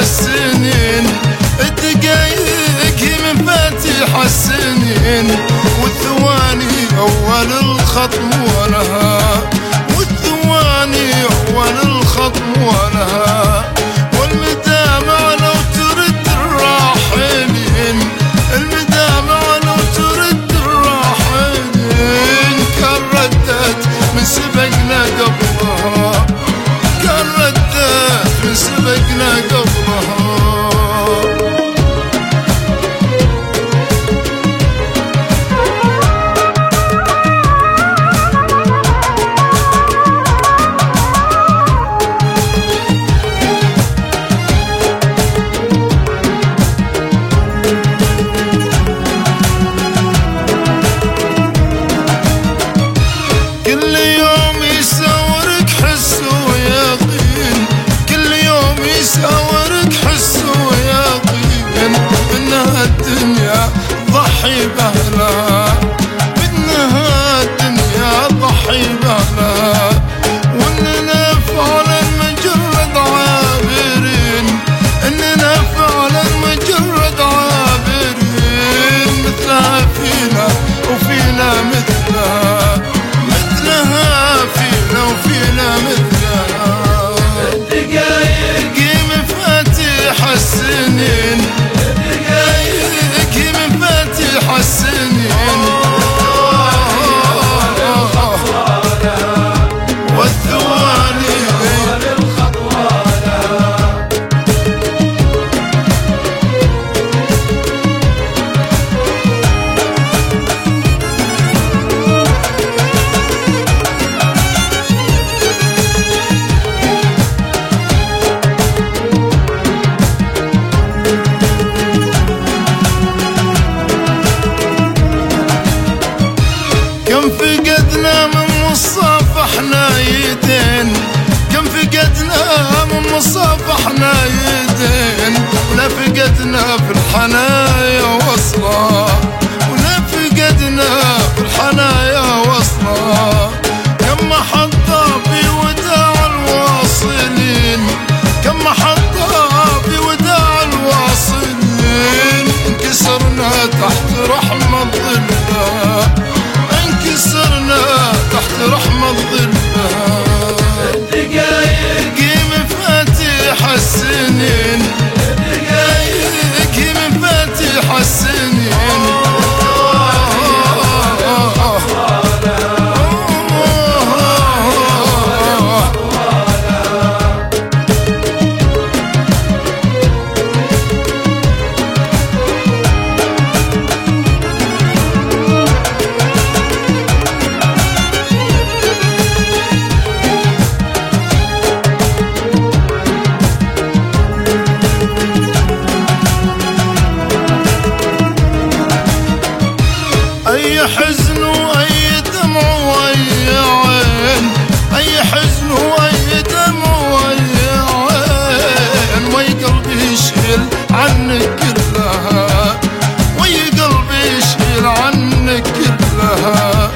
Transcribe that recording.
السنين الدقايق مفاتيح السنين والثواني أول الخطوة لها فقدنا في الحنايا حزن واي دمع واي عين أي حزن واي دمع وأي عين واي قلبي يشيل عنك كلها وأي قلبي يشيل عنك كلها